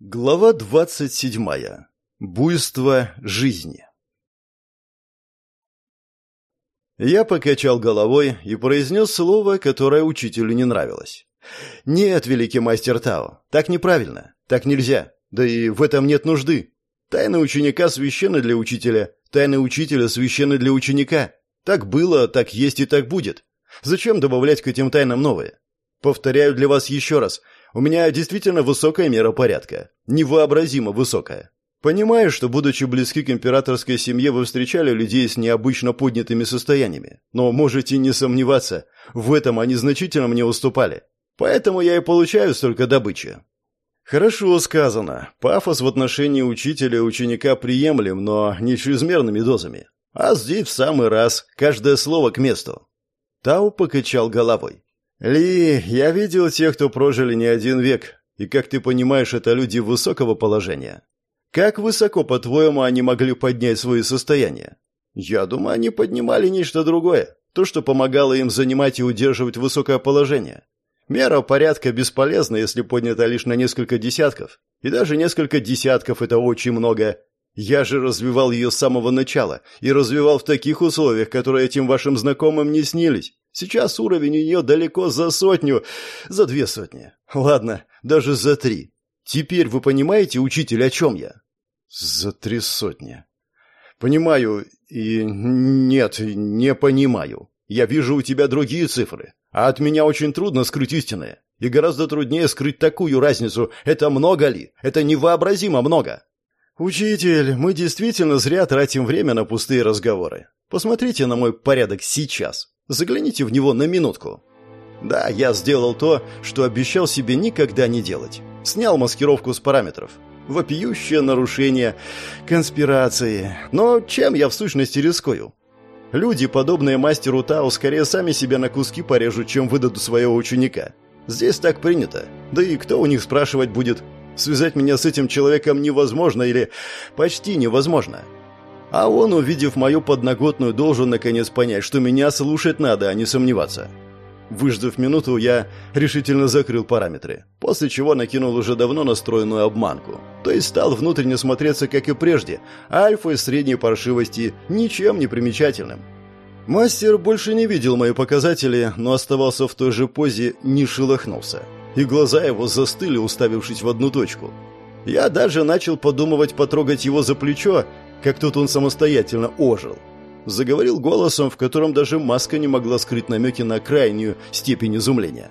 Глава двадцать седьмая. Буйство жизни. Я покачал головой и произнес слово, которое учителю не нравилось. «Нет, великий мастер Тао, так неправильно, так нельзя, да и в этом нет нужды. Тайна ученика священна для учителя, тайна учителя священна для ученика. Так было, так есть и так будет. Зачем добавлять к этим тайнам новые? Повторяю для вас еще раз – у меня действительно высокая мера порядка. Невообразимо высокая. Понимаю, что, будучи близки к императорской семье, вы встречали людей с необычно поднятыми состояниями. Но можете не сомневаться, в этом они значительно мне уступали. Поэтому я и получаю столько добычи. Хорошо сказано. Пафос в отношении учителя и ученика приемлем, но не чрезмерными дозами. А здесь в самый раз, каждое слово к месту. Тау покачал головой. «Ли, я видел тех, кто прожили не один век, и, как ты понимаешь, это люди высокого положения. Как высоко, по-твоему, они могли поднять свои состояния? Я думаю, они поднимали нечто другое, то, что помогало им занимать и удерживать высокое положение. Мера порядка бесполезна, если поднята лишь на несколько десятков, и даже несколько десятков – это очень много. Я же развивал ее с самого начала, и развивал в таких условиях, которые этим вашим знакомым не снились. Сейчас уровень у нее далеко за сотню, за две сотни. Ладно, даже за три. Теперь вы понимаете, учитель, о чем я? За три сотни. Понимаю и нет, не понимаю. Я вижу у тебя другие цифры, а от меня очень трудно скрыть истинное. И гораздо труднее скрыть такую разницу. Это много ли? Это невообразимо много. Учитель, мы действительно зря тратим время на пустые разговоры. Посмотрите на мой порядок сейчас. Загляните в него на минутку. Да, я сделал то, что обещал себе никогда не делать. Снял маскировку с параметров. Вопиющее нарушение конспирации. Но чем я в сущности рискую? Люди, подобные мастеру Тао, скорее сами себя на куски порежут, чем выдадут своего ученика. Здесь так принято. Да и кто у них спрашивать будет? Связать меня с этим человеком невозможно или почти невозможно. А он, увидев мою подноготную, должен наконец понять, что меня слушать надо, а не сомневаться. Выждав минуту, я решительно закрыл параметры, после чего накинул уже давно настроенную обманку. То есть стал внутренне смотреться, как и прежде, альфа из средней паршивости ничем не примечательным. Мастер больше не видел мои показатели, но оставался в той же позе, не шелохнулся. И глаза его застыли, уставившись в одну точку. Я даже начал подумывать потрогать его за плечо, как тут он самостоятельно ожил. Заговорил голосом, в котором даже маска не могла скрыть намеки на крайнюю степень изумления.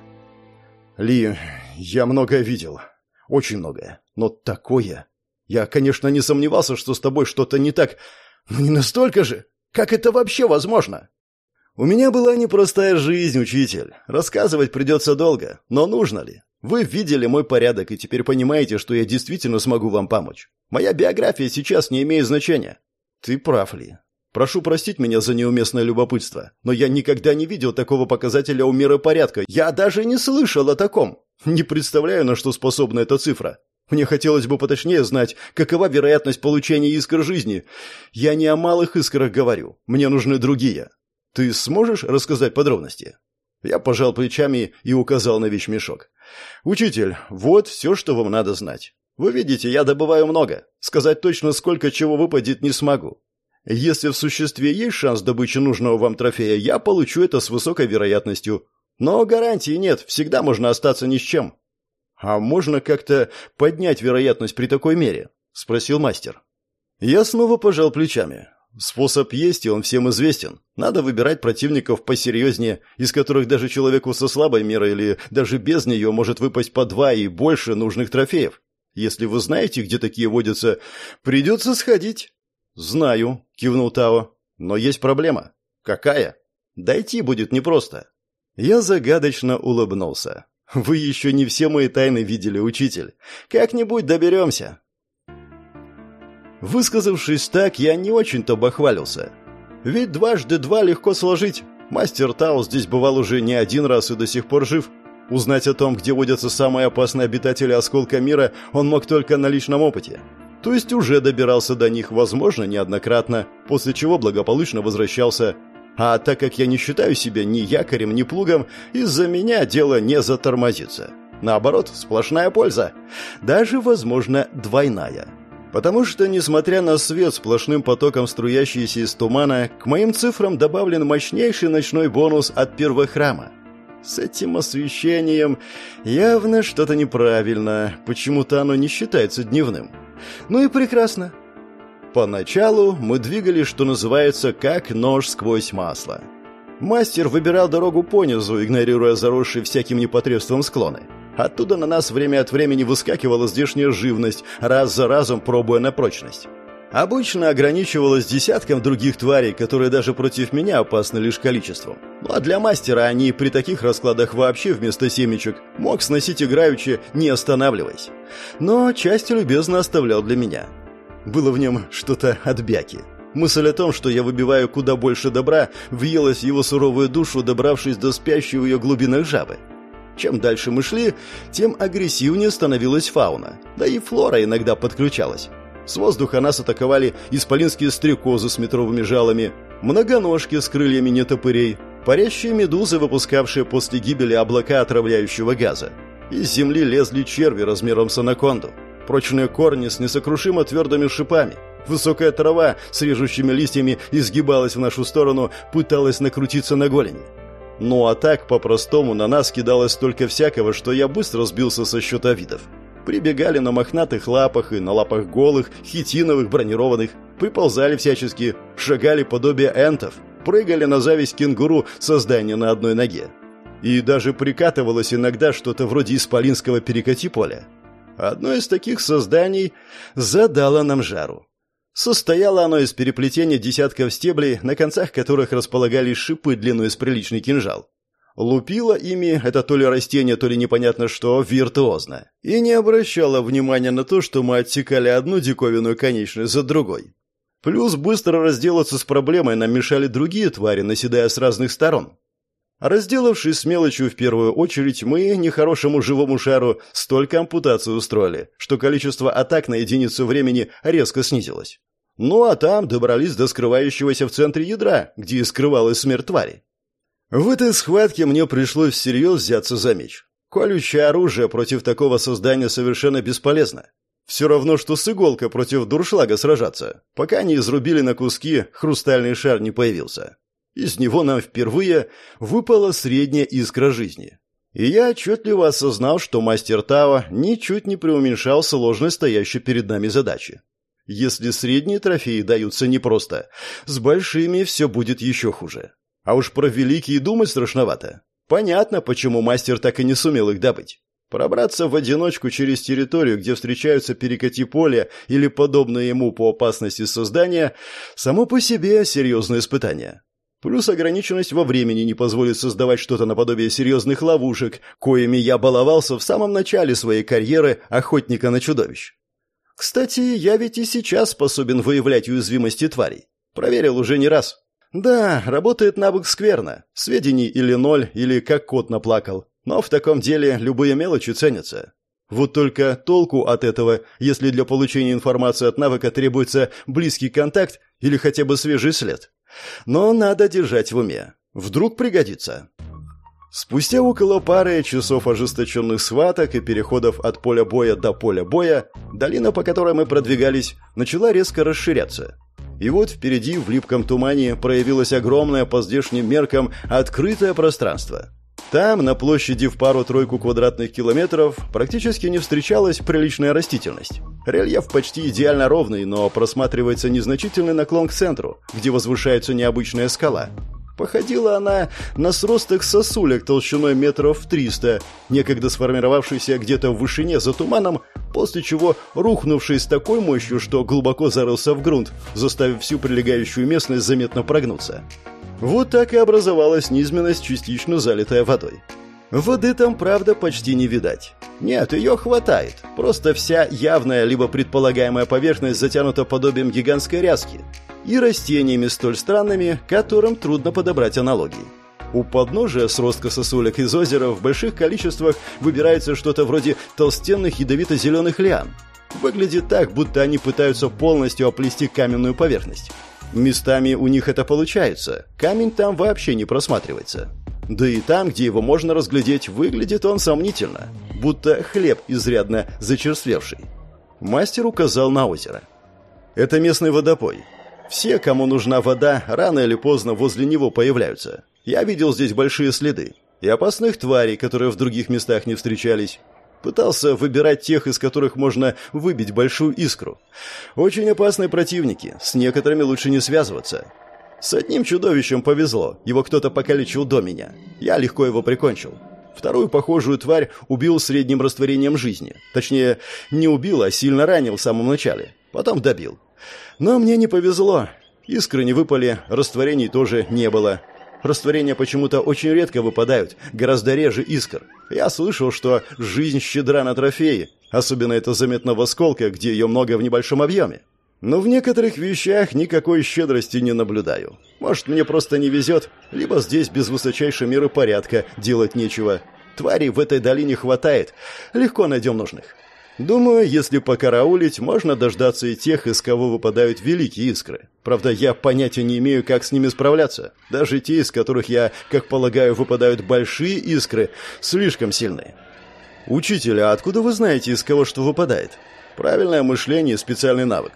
«Ли, я многое видел. Очень многое. Но такое... Я, конечно, не сомневался, что с тобой что-то не так, но не настолько же. Как это вообще возможно?» «У меня была непростая жизнь, учитель. Рассказывать придется долго. Но нужно ли? Вы видели мой порядок и теперь понимаете, что я действительно смогу вам помочь. Моя биография сейчас не имеет значения. Ты прав ли? Прошу простить меня за неуместное любопытство, но я никогда не видел такого показателя у мира порядка. Я даже не слышал о таком. Не представляю, на что способна эта цифра. Мне хотелось бы поточнее знать, какова вероятность получения искр жизни. Я не о малых искрах говорю. Мне нужны другие. Ты сможешь рассказать подробности? Я пожал плечами и указал на вещмешок. «Учитель, вот все, что вам надо знать. Вы видите, я добываю много. Сказать точно, сколько чего выпадет, не смогу. Если в существе есть шанс добычи нужного вам трофея, я получу это с высокой вероятностью. Но гарантии нет, всегда можно остаться ни с чем». «А можно как-то поднять вероятность при такой мере?» – спросил мастер. Я снова пожал плечами. Способ есть, и он всем известен. Надо выбирать противников посерьезнее, из которых даже человеку со слабой мерой или даже без нее может выпасть по два и больше нужных трофеев. Если вы знаете, где такие водятся, придется сходить. Знаю, кивнул Тао. Но есть проблема. Какая? Дойти будет непросто. Я загадочно улыбнулся. Вы еще не все мои тайны видели, учитель. Как-нибудь доберемся. Высказавшись так, я не очень-то бахвалился. Ведь дважды два легко сложить. Мастер Тао здесь бывал уже не один раз и до сих пор жив. Узнать о том, где водятся самые опасные обитатели осколка мира, он мог только на личном опыте. То есть уже добирался до них, возможно, неоднократно, после чего благополучно возвращался. А так как я не считаю себя ни якорем, ни плугом, из-за меня дело не затормозится. Наоборот, сплошная польза. Даже, возможно, двойная. Потому что, несмотря на свет сплошным потоком струящийся из тумана, к моим цифрам добавлен мощнейший ночной бонус от первого храма. С этим освещением явно что-то неправильно, почему-то оно не считается дневным. Ну и прекрасно. Поначалу мы двигались, что называется, как нож сквозь масло. Мастер выбирал дорогу понизу, игнорируя заросшие всяким непотребством склоны. Оттуда на нас время от времени выскакивала здешняя живность, раз за разом пробуя на прочность. Обычно ограничивалась десятком других тварей, которые даже против меня опасны лишь количеством. Ну а для мастера они при таких раскладах вообще вместо семечек мог сносить играючи, не останавливаясь. Но часть любезно оставлял для меня. Было в нем что-то от бяки. Мысль о том, что я выбиваю куда больше добра, въелась в его суровую душу, добравшись до спящей ее глубинах жабы. Чем дальше мы шли, тем агрессивнее становилась фауна. Да и флора иногда подключалась. С воздуха нас атаковали исполинские стрекозы с метровыми жалами, многоножки с крыльями нетопырей, парящие медузы, выпускавшие после гибели облака отравляющего газа. Из земли лезли черви размером с анаконду. Прочные корни с несокрушимо твердыми шипами. Высокая трава с режущими листьями изгибалась в нашу сторону, пыталась накрутиться на голени. Ну а так, по-простому, на нас кидалось столько всякого, что я быстро сбился со счета видов. Прибегали на мохнатых лапах и на лапах голых, хитиновых, бронированных, приползали всячески, шагали подобие энтов, прыгали на зависть кенгуру создания на одной ноге. И даже прикатывалось иногда что-то вроде исполинского перекати поля. Одно из таких созданий задало нам жару. Состояло оно из переплетения десятков стеблей, на концах которых располагались шипы длиной с приличный кинжал. Лупило ими это то ли растение, то ли непонятно что, виртуозно. И не обращало внимания на то, что мы отсекали одну диковинную конечность за другой. Плюс быстро разделаться с проблемой нам мешали другие твари, наседая с разных сторон. Разделавшись с мелочью в первую очередь, мы нехорошему живому шару столько ампутаций устроили, что количество атак на единицу времени резко снизилось. Ну а там добрались до скрывающегося в центре ядра, где и скрывалась смерть твари. В этой схватке мне пришлось всерьез взяться за меч. Колющее оружие против такого создания совершенно бесполезно. Все равно, что с иголкой против дуршлага сражаться, пока не изрубили на куски, хрустальный шар не появился. Из него нам впервые выпала средняя искра жизни. И я отчетливо осознал, что мастер Тао ничуть не преуменьшал сложность стоящей перед нами задачи. Если средние трофеи даются непросто, с большими все будет еще хуже. А уж про великие думать страшновато. Понятно, почему мастер так и не сумел их добыть. Пробраться в одиночку через территорию, где встречаются перекати поля или подобные ему по опасности создания, само по себе серьезное испытание. Плюс ограниченность во времени не позволит создавать что-то наподобие серьезных ловушек, коими я баловался в самом начале своей карьеры охотника на чудовищ. Кстати, я ведь и сейчас способен выявлять уязвимости тварей. Проверил уже не раз. Да, работает навык скверно. Сведений или ноль, или как кот наплакал. Но в таком деле любые мелочи ценятся. Вот только толку от этого, если для получения информации от навыка требуется близкий контакт или хотя бы свежий след. Но надо держать в уме. Вдруг пригодится. Спустя около пары часов ожесточенных схваток и переходов от поля боя до поля боя, долина, по которой мы продвигались, начала резко расширяться. И вот впереди в липком тумане проявилось огромное по здешним меркам открытое пространство. Там, на площади в пару-тройку квадратных километров, практически не встречалась приличная растительность. Рельеф почти идеально ровный, но просматривается незначительный наклон к центру, где возвышается необычная скала – Походила она на сросток сосулек толщиной метров в триста, некогда сформировавшийся где-то в вышине за туманом, после чего рухнувший с такой мощью, что глубоко зарылся в грунт, заставив всю прилегающую местность заметно прогнуться. Вот так и образовалась низменность, частично залитая водой. Воды там, правда, почти не видать. Нет, ее хватает. Просто вся явная либо предполагаемая поверхность затянута подобием гигантской ряски и растениями столь странными, которым трудно подобрать аналогии. У подножия сростка сосулек из озера в больших количествах выбирается что-то вроде толстенных ядовито-зеленых лиан. Выглядит так, будто они пытаются полностью оплести каменную поверхность. Местами у них это получается, камень там вообще не просматривается. Да и там, где его можно разглядеть, выглядит он сомнительно, будто хлеб изрядно зачерствевший. Мастер указал на озеро. Это местный водопой. Все, кому нужна вода, рано или поздно возле него появляются. Я видел здесь большие следы. И опасных тварей, которые в других местах не встречались. Пытался выбирать тех, из которых можно выбить большую искру. Очень опасные противники, с некоторыми лучше не связываться. С одним чудовищем повезло, его кто-то покалечил до меня. Я легко его прикончил. Вторую похожую тварь убил средним растворением жизни. Точнее, не убил, а сильно ранил в самом начале. Потом добил. Но мне не повезло. Искры не выпали, растворений тоже не было. Растворения почему-то очень редко выпадают, гораздо реже искр. Я слышал, что жизнь щедра на трофеи, особенно это заметно в осколках, где ее много в небольшом объеме. Но в некоторых вещах никакой щедрости не наблюдаю. Может, мне просто не везет, либо здесь без высочайшей меры порядка делать нечего. Тварей в этой долине хватает, легко найдем нужных. Думаю, если покараулить, можно дождаться и тех, из кого выпадают великие искры. Правда, я понятия не имею, как с ними справляться. Даже те, из которых я, как полагаю, выпадают большие искры, слишком сильные. Учитель, а откуда вы знаете, из кого что выпадает? Правильное мышление и специальный навык.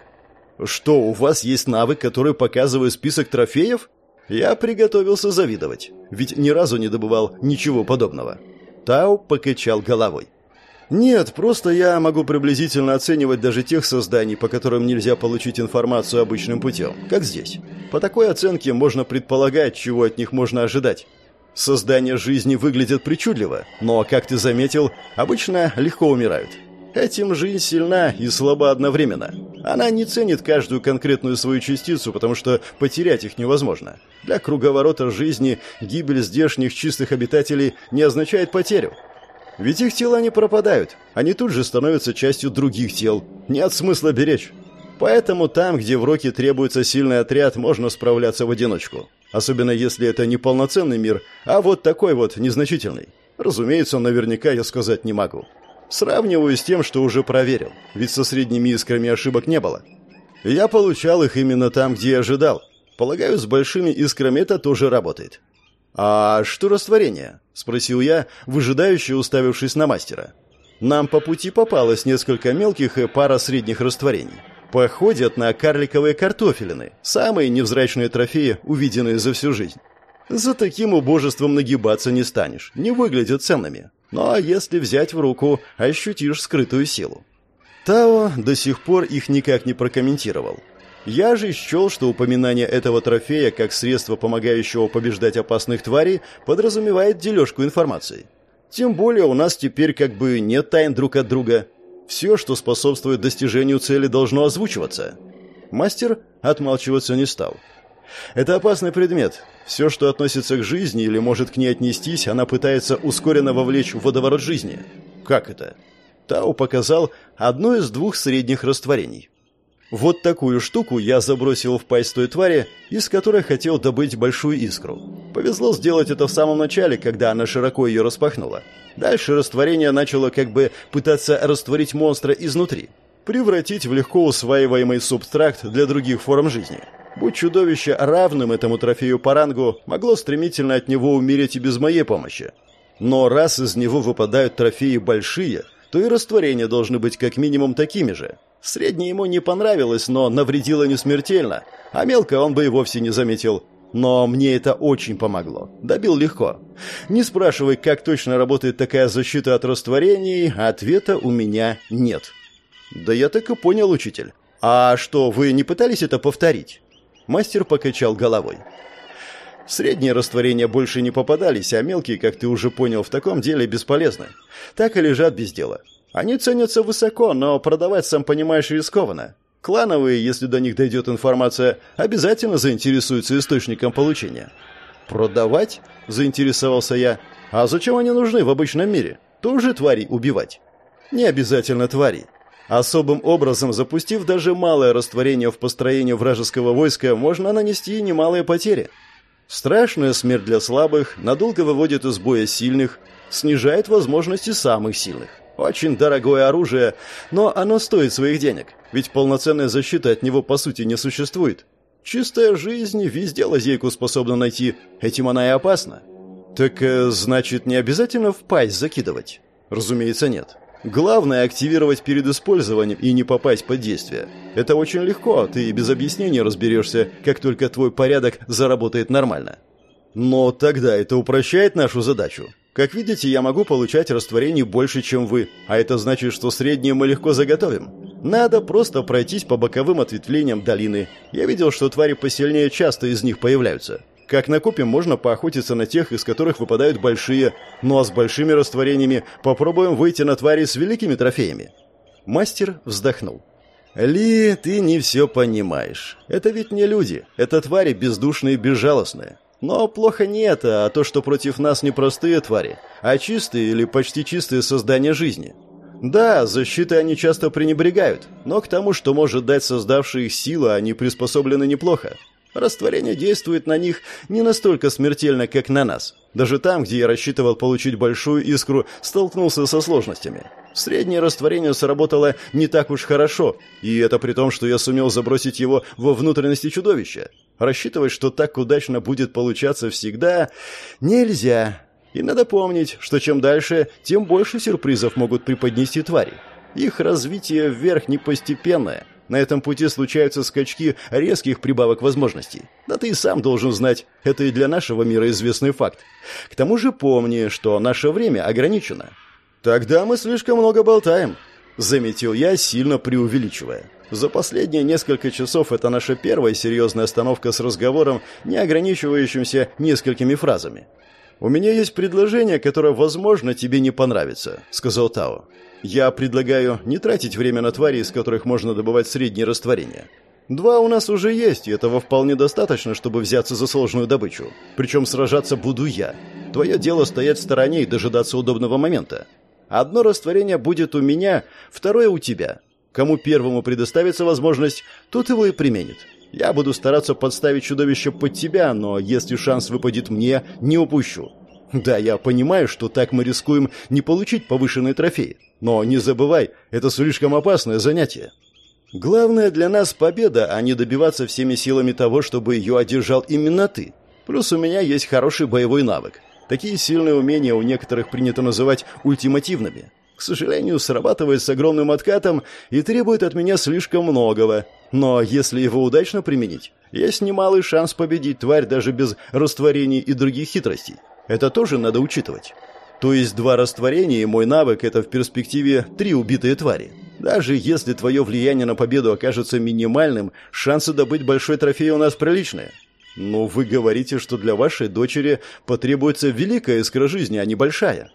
Что, у вас есть навык, который показывает список трофеев? Я приготовился завидовать, ведь ни разу не добывал ничего подобного. Тао покачал головой. Нет, просто я могу приблизительно оценивать даже тех созданий, по которым нельзя получить информацию обычным путем, как здесь. По такой оценке можно предполагать, чего от них можно ожидать. Создания жизни выглядят причудливо, но, как ты заметил, обычно легко умирают. Этим жизнь сильна и слаба одновременно. Она не ценит каждую конкретную свою частицу, потому что потерять их невозможно. Для круговорота жизни гибель здешних чистых обитателей не означает потерю. Ведь их тела не пропадают, они тут же становятся частью других тел. Нет смысла беречь. Поэтому там, где в Роке требуется сильный отряд, можно справляться в одиночку. Особенно если это не полноценный мир, а вот такой вот незначительный. Разумеется, наверняка я сказать не могу. Сравниваю с тем, что уже проверил, ведь со средними искрами ошибок не было. Я получал их именно там, где ожидал. Полагаю, с большими искрами это тоже работает. «А что растворение?» – спросил я, выжидающе уставившись на мастера. «Нам по пути попалось несколько мелких и пара средних растворений. Походят на карликовые картофелины, самые невзрачные трофеи, увиденные за всю жизнь. За таким убожеством нагибаться не станешь, не выглядят ценными. Но если взять в руку, ощутишь скрытую силу». Тао до сих пор их никак не прокомментировал. Я же счел, что упоминание этого трофея как средство, помогающего побеждать опасных тварей, подразумевает дележку информацией. Тем более у нас теперь как бы нет тайн друг от друга. Все, что способствует достижению цели, должно озвучиваться. Мастер отмалчиваться не стал. Это опасный предмет. Все, что относится к жизни или может к ней отнестись, она пытается ускоренно вовлечь в водоворот жизни. Как это? Тау показал одно из двух средних растворений. Вот такую штуку я забросил в пасть той твари, из которой хотел добыть большую искру. Повезло сделать это в самом начале, когда она широко ее распахнула. Дальше растворение начало как бы пытаться растворить монстра изнутри, превратить в легко усваиваемый субстракт для других форм жизни. Будь чудовище равным этому трофею по рангу, могло стремительно от него умереть и без моей помощи. Но раз из него выпадают трофеи большие, то и растворения должны быть как минимум такими же. Среднее ему не понравилось, но навредило не смертельно, а мелко он бы и вовсе не заметил. Но мне это очень помогло. Добил легко. Не спрашивай, как точно работает такая защита от растворений, ответа у меня нет. Да я так и понял, учитель. А что, вы не пытались это повторить? Мастер покачал головой. Средние растворения больше не попадались, а мелкие, как ты уже понял, в таком деле бесполезны. Так и лежат без дела. Они ценятся высоко, но продавать, сам понимаешь, рискованно. Клановые, если до них дойдет информация, обязательно заинтересуются источником получения. «Продавать?» – заинтересовался я. «А зачем они нужны в обычном мире? Тоже тварей убивать?» «Не обязательно тварей. Особым образом, запустив даже малое растворение в построение вражеского войска, можно нанести немалые потери. Страшная смерть для слабых надолго выводит из боя сильных, снижает возможности самых сильных. Очень дорогое оружие, но оно стоит своих денег, ведь полноценной защиты от него по сути не существует. Чистая жизнь везде лазейку способна найти, этим она и опасна. Так э, значит, не обязательно в пасть закидывать? Разумеется, нет. Главное активировать перед использованием и не попасть под действие. Это очень легко, ты без объяснений разберешься, как только твой порядок заработает нормально. Но тогда это упрощает нашу задачу. Как видите, я могу получать растворений больше, чем вы, а это значит, что среднее мы легко заготовим. Надо просто пройтись по боковым ответвлениям долины. Я видел, что твари посильнее часто из них появляются. Как накопим, можно поохотиться на тех, из которых выпадают большие, ну а с большими растворениями попробуем выйти на твари с великими трофеями. Мастер вздохнул. «Ли, ты не все понимаешь. Это ведь не люди. Это твари бездушные и безжалостные. Но плохо не это, а то, что против нас не простые твари, а чистые или почти чистые создания жизни. Да, защитой они часто пренебрегают, но к тому, что может дать создавшие их сила, они приспособлены неплохо. Растворение действует на них не настолько смертельно, как на нас. Даже там, где я рассчитывал получить большую искру, столкнулся со сложностями. Среднее растворение сработало не так уж хорошо, и это при том, что я сумел забросить его во внутренности чудовища. Рассчитывать, что так удачно будет получаться всегда, нельзя. И надо помнить, что чем дальше, тем больше сюрпризов могут преподнести твари. Их развитие вверх не постепенное, на этом пути случаются скачки резких прибавок возможностей. Да ты и сам должен знать, это и для нашего мира известный факт. К тому же помни, что наше время ограничено. Тогда мы слишком много болтаем, заметил я, сильно преувеличивая. За последние несколько часов это наша первая серьезная остановка с разговором, не ограничивающимся несколькими фразами. «У меня есть предложение, которое, возможно, тебе не понравится», — сказал Тао. «Я предлагаю не тратить время на твари, из которых можно добывать средние растворения. Два у нас уже есть, и этого вполне достаточно, чтобы взяться за сложную добычу. Причем сражаться буду я. Твое дело стоять в стороне и дожидаться удобного момента. Одно растворение будет у меня, второе у тебя. Кому первому предоставится возможность, тот его и применит. Я буду стараться подставить чудовище под тебя, но если шанс выпадет мне, не упущу. Да, я понимаю, что так мы рискуем не получить повышенные трофеи. Но не забывай, это слишком опасное занятие. Главное для нас победа, а не добиваться всеми силами того, чтобы ее одержал именно ты. Плюс у меня есть хороший боевой навык. Такие сильные умения у некоторых принято называть ультимативными к сожалению, срабатывает с огромным откатом и требует от меня слишком многого. Но если его удачно применить, есть немалый шанс победить тварь даже без растворений и других хитростей. Это тоже надо учитывать. То есть два растворения и мой навык – это в перспективе три убитые твари. Даже если твое влияние на победу окажется минимальным, шансы добыть большой трофей у нас приличные. Но вы говорите, что для вашей дочери потребуется великая искра жизни, а не большая.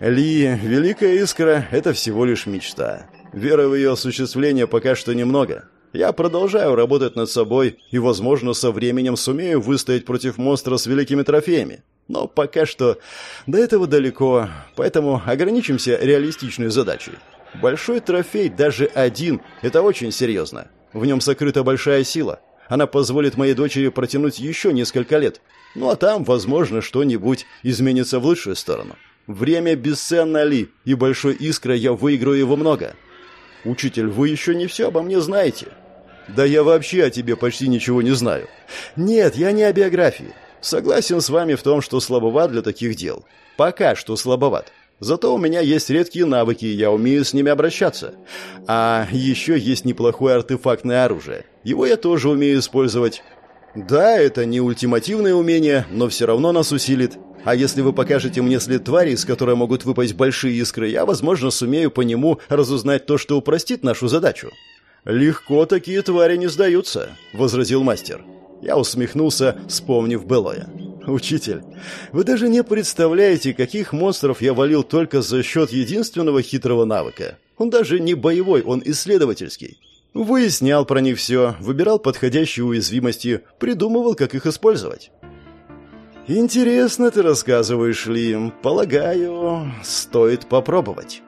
Ли, великая искра — это всего лишь мечта. Веры в ее осуществление пока что немного. Я продолжаю работать над собой и, возможно, со временем сумею выстоять против монстра с великими трофеями. Но пока что до этого далеко, поэтому ограничимся реалистичной задачей. Большой трофей, даже один, это очень серьезно. В нем сокрыта большая сила. Она позволит моей дочери протянуть еще несколько лет. Ну а там, возможно, что-нибудь изменится в лучшую сторону. Время бесценно ли, и большой искрой я выиграю его много. Учитель, вы еще не все обо мне знаете. Да я вообще о тебе почти ничего не знаю. Нет, я не о биографии. Согласен с вами в том, что слабоват для таких дел. Пока что слабоват. Зато у меня есть редкие навыки, и я умею с ними обращаться. А еще есть неплохое артефактное оружие. Его я тоже умею использовать. Да, это не ультимативное умение, но все равно нас усилит. А если вы покажете мне след твари, из которой могут выпасть большие искры, я, возможно, сумею по нему разузнать то, что упростит нашу задачу». «Легко такие твари не сдаются», — возразил мастер. Я усмехнулся, вспомнив былое. «Учитель, вы даже не представляете, каких монстров я валил только за счет единственного хитрого навыка. Он даже не боевой, он исследовательский. Выяснял про них все, выбирал подходящие уязвимости, придумывал, как их использовать. «Интересно ты рассказываешь, Лим. Полагаю, стоит попробовать».